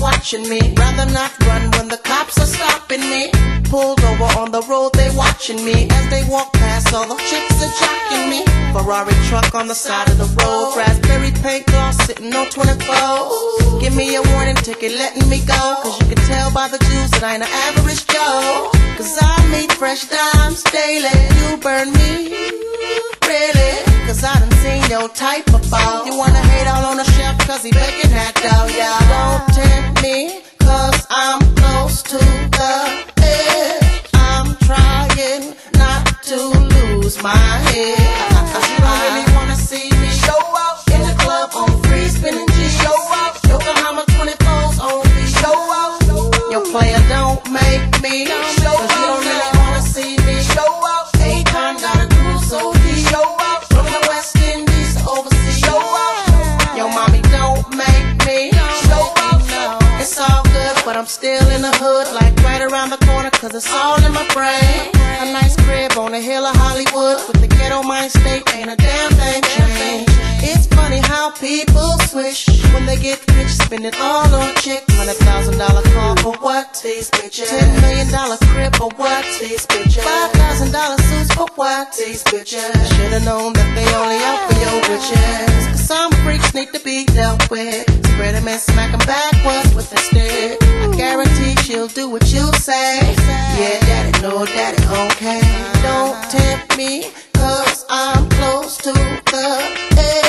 watching me. Rather not run when the cops are stopping me. Pulled over on the road, they watching me. As they walk past, all the chicks are jocking me. Ferrari truck on the side of the road. Raspberry paint gloss sitting on 24. Give me a warning ticket, letting me go. Cause you can tell by the juice that I ain't an average Joe. Cause I meet fresh dimes daily. You burn me, really. Cause I done seen your type of ball. You wanna hate all on the chef cause he making lose my head. I'm still in the hood, like right around the corner, cause it's all in my brain. A nice crib on the hill of Hollywood with the ghetto mind state, ain't a damn thing changed. It's funny how people switch when they get rich, spend it all on chicks. Hundred thousand dollar car for what? These bitches. Ten million dollar crib for what? These bitches. Five thousand dollar qualities, bitches. Should've known that they only out for your witches. Cause some freaks need to be dealt with. Spread them and smack them backwards with a stick. I guarantee she'll do what you say. Yeah, daddy, no, daddy, okay. Don't tempt me, cause I'm close to the edge.